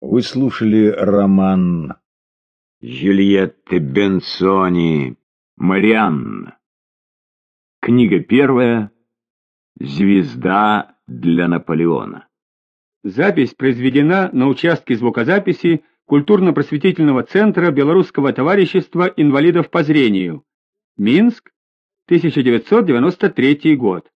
Вы слушали роман Жюльетты Бенсони «Марианна». Книга первая «Звезда для Наполеона». Запись произведена на участке звукозаписи культурно-просветительного центра Белорусского товарищества инвалидов по зрению. Минск, 1993 год.